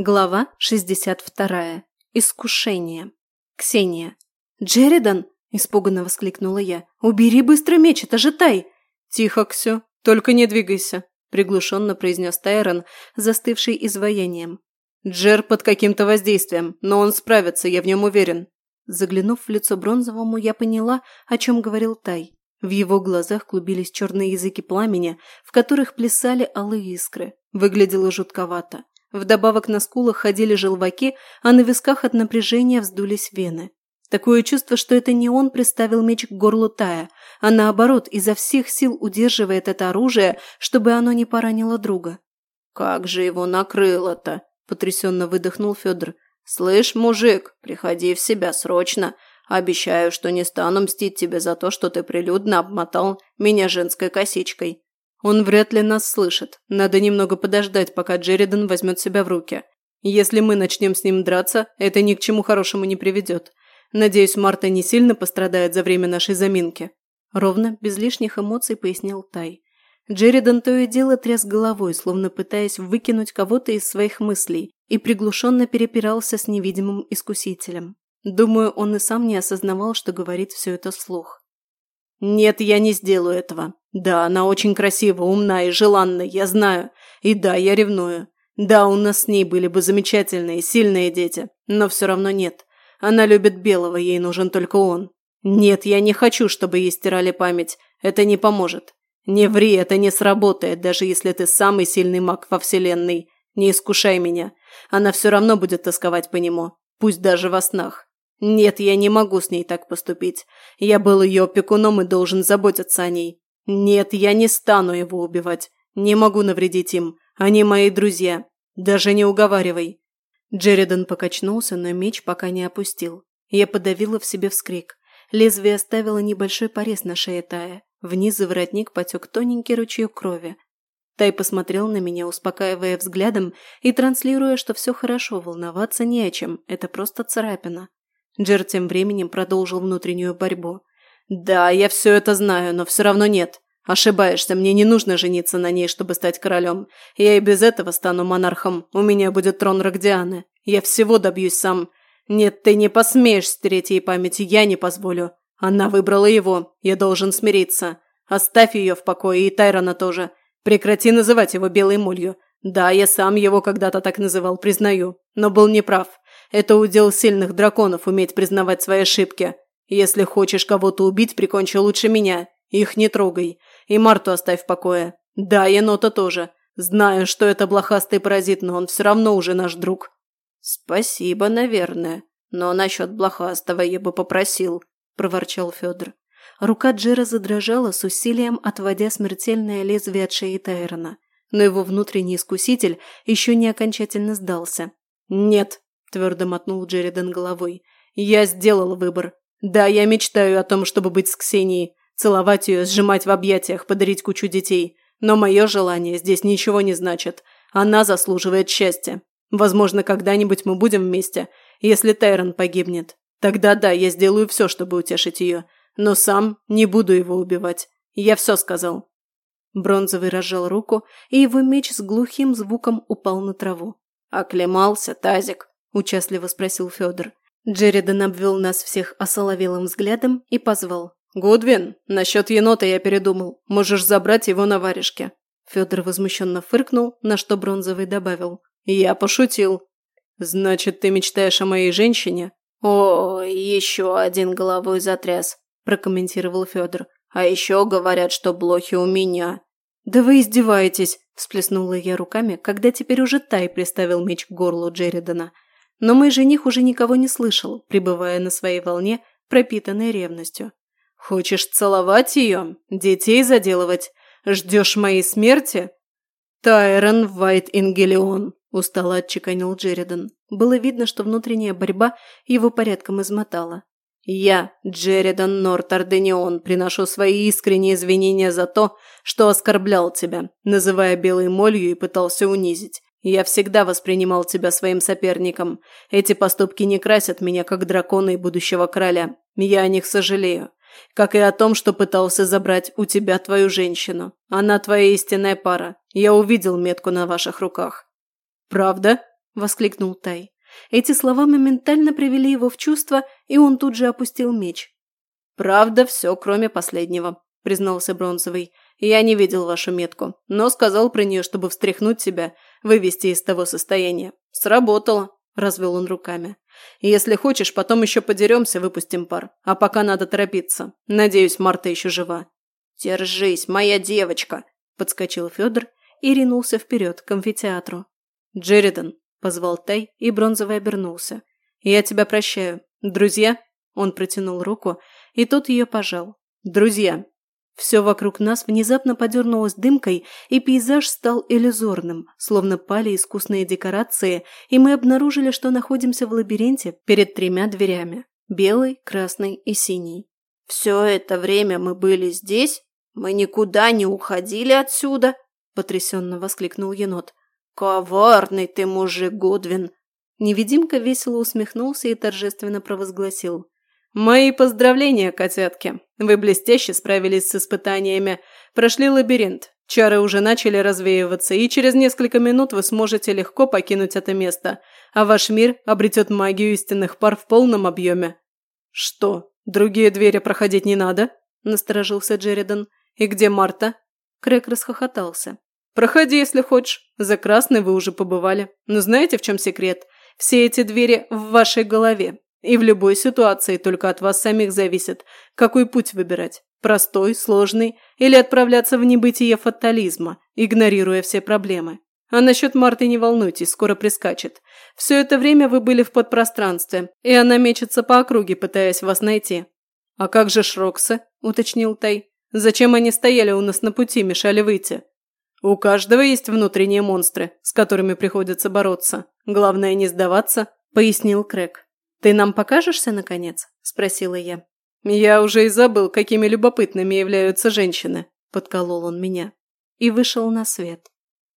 Глава 62. Искушение. Ксения. «Джеридан!» – испуганно воскликнула я. «Убери быстро меч, это же Тай!» «Тихо, Ксю, только не двигайся», – приглушенно произнес Тайрон, застывший изваянием. «Джер под каким-то воздействием, но он справится, я в нем уверен». Заглянув в лицо Бронзовому, я поняла, о чем говорил Тай. В его глазах клубились черные языки пламени, в которых плясали алые искры. Выглядело жутковато. Вдобавок на скулах ходили желваки, а на висках от напряжения вздулись вены. Такое чувство, что это не он приставил меч к горлу Тая, а наоборот, изо всех сил удерживает это оружие, чтобы оно не поранило друга. «Как же его накрыло-то!» – потрясенно выдохнул Федор. «Слышь, мужик, приходи в себя срочно. Обещаю, что не стану мстить тебе за то, что ты прилюдно обмотал меня женской косичкой. Он вряд ли нас слышит. Надо немного подождать, пока Джеридан возьмет себя в руки. Если мы начнем с ним драться, это ни к чему хорошему не приведет. Надеюсь, Марта не сильно пострадает за время нашей заминки. Ровно, без лишних эмоций, пояснил Тай. Джеридан то и дело тряс головой, словно пытаясь выкинуть кого-то из своих мыслей, и приглушенно перепирался с невидимым искусителем. Думаю, он и сам не осознавал, что говорит все это вслух. «Нет, я не сделаю этого. Да, она очень красива, умна и желанна, я знаю. И да, я ревную. Да, у нас с ней были бы замечательные, сильные дети. Но все равно нет. Она любит белого, ей нужен только он. Нет, я не хочу, чтобы ей стирали память. Это не поможет. Не ври, это не сработает, даже если ты самый сильный маг во вселенной. Не искушай меня. Она все равно будет тосковать по нему. Пусть даже во снах. Нет, я не могу с ней так поступить. Я был ее опекуном и должен заботиться о ней. Нет, я не стану его убивать. Не могу навредить им. Они мои друзья. Даже не уговаривай. Джеридан покачнулся, но меч пока не опустил. Я подавила в себе вскрик. Лезвие оставило небольшой порез на шее Тая. Вниз за воротник потек тоненький ручеек крови. Тай посмотрел на меня, успокаивая взглядом и транслируя, что все хорошо, волноваться не о чем, это просто царапина. Джер тем временем продолжил внутреннюю борьбу. «Да, я все это знаю, но все равно нет. Ошибаешься, мне не нужно жениться на ней, чтобы стать королем. Я и без этого стану монархом. У меня будет трон Рогдианы. Я всего добьюсь сам. Нет, ты не посмеешь стереть ей память, я не позволю. Она выбрала его. Я должен смириться. Оставь ее в покое, и Тайрона тоже. Прекрати называть его белой молью. Да, я сам его когда-то так называл, признаю. Но был неправ. Это удел сильных драконов уметь признавать свои ошибки. Если хочешь кого-то убить, прикончи лучше меня. Их не трогай. И Марту оставь в покое. Да, енота тоже. Знаю, что это блохастый паразит, но он все равно уже наш друг. Спасибо, наверное. Но насчет блохастого я бы попросил, проворчал Федор. Рука Джера задрожала с усилием, отводя смертельное лезвие от шеи Тайрона. Но его внутренний искуситель еще не окончательно сдался. «Нет», – твердо мотнул Джеридан головой. «Я сделал выбор. Да, я мечтаю о том, чтобы быть с Ксенией, целовать ее, сжимать в объятиях, подарить кучу детей. Но мое желание здесь ничего не значит. Она заслуживает счастья. Возможно, когда-нибудь мы будем вместе, если Тайрон погибнет. Тогда да, я сделаю все, чтобы утешить ее. Но сам не буду его убивать. Я все сказал». Бронзовый разжал руку, и его меч с глухим звуком упал на траву. «Оклемался, Тазик?» – участливо спросил Федор. Джеридан обвел нас всех осоловелым взглядом и позвал. «Гудвин, насчет енота я передумал. Можешь забрать его на варежке». Федор возмущенно фыркнул, на что Бронзовый добавил. «Я пошутил». «Значит, ты мечтаешь о моей женщине?» «О, еще один головой затряс», – прокомментировал Федор. «А еще говорят, что блохи у меня». «Да вы издеваетесь!» – всплеснула я руками, когда теперь уже Тай приставил меч к горлу Джеридана – но мой жених уже никого не слышал, пребывая на своей волне, пропитанной ревностью. «Хочешь целовать ее? Детей заделывать? Ждешь моей смерти?» «Тайрон Вайт Ингелион», – устало отчеканил Джеридан. Было видно, что внутренняя борьба его порядком измотала. «Я, Джеридан Нортарденион, приношу свои искренние извинения за то, что оскорблял тебя, называя белой молью и пытался унизить. Я всегда воспринимал тебя своим соперником. Эти поступки не красят меня, как дракона и будущего короля. Я о них сожалею. Как и о том, что пытался забрать у тебя твою женщину. Она твоя истинная пара. Я увидел метку на ваших руках». «Правда?» – воскликнул Тай. Эти слова моментально привели его в чувство, и он тут же опустил меч. «Правда, все, кроме последнего», – признался Бронзовый. «Я не видел вашу метку, но сказал про нее, чтобы встряхнуть тебя, вывести из того состояния. Сработало», – развел он руками. «Если хочешь, потом еще подеремся, выпустим пар. А пока надо торопиться. Надеюсь, Марта еще жива». «Держись, моя девочка!» – подскочил Федор и ринулся вперед к амфитеатру. «Джеридан!» – позвал Тай, и Бронзовый обернулся. «Я тебя прощаю. Друзья?» Он протянул руку, и тот ее пожал. «Друзья!» Все вокруг нас внезапно подернулось дымкой, и пейзаж стал иллюзорным, словно пали искусные декорации, и мы обнаружили, что находимся в лабиринте перед тремя дверями – белой, красной и синей. «Все это время мы были здесь? Мы никуда не уходили отсюда?» – потрясенно воскликнул енот. «Коварный ты мужик, Гудвин!» Невидимка весело усмехнулся и торжественно провозгласил. «Мои поздравления, котятки! Вы блестяще справились с испытаниями, прошли лабиринт, чары уже начали развеиваться, и через несколько минут вы сможете легко покинуть это место, а ваш мир обретет магию истинных пар в полном объеме». «Что, другие двери проходить не надо?» – насторожился Джеридан. «И где Марта?» Крэк расхохотался. Проходи, если хочешь. За красный вы уже побывали. Но знаете, в чем секрет? Все эти двери в вашей голове. И в любой ситуации только от вас самих зависит, какой путь выбирать. Простой, сложный или отправляться в небытие фатализма, игнорируя все проблемы. А насчет Марты не волнуйтесь, скоро прискачет. Все это время вы были в подпространстве, и она мечется по округе, пытаясь вас найти. «А как же Шроксы?» – уточнил Тай. «Зачем они стояли у нас на пути, мешали выйти?» «У каждого есть внутренние монстры, с которыми приходится бороться. Главное не сдаваться», – пояснил Крэк. «Ты нам покажешься, наконец?» – спросила я. «Я уже и забыл, какими любопытными являются женщины», – подколол он меня. И вышел на свет.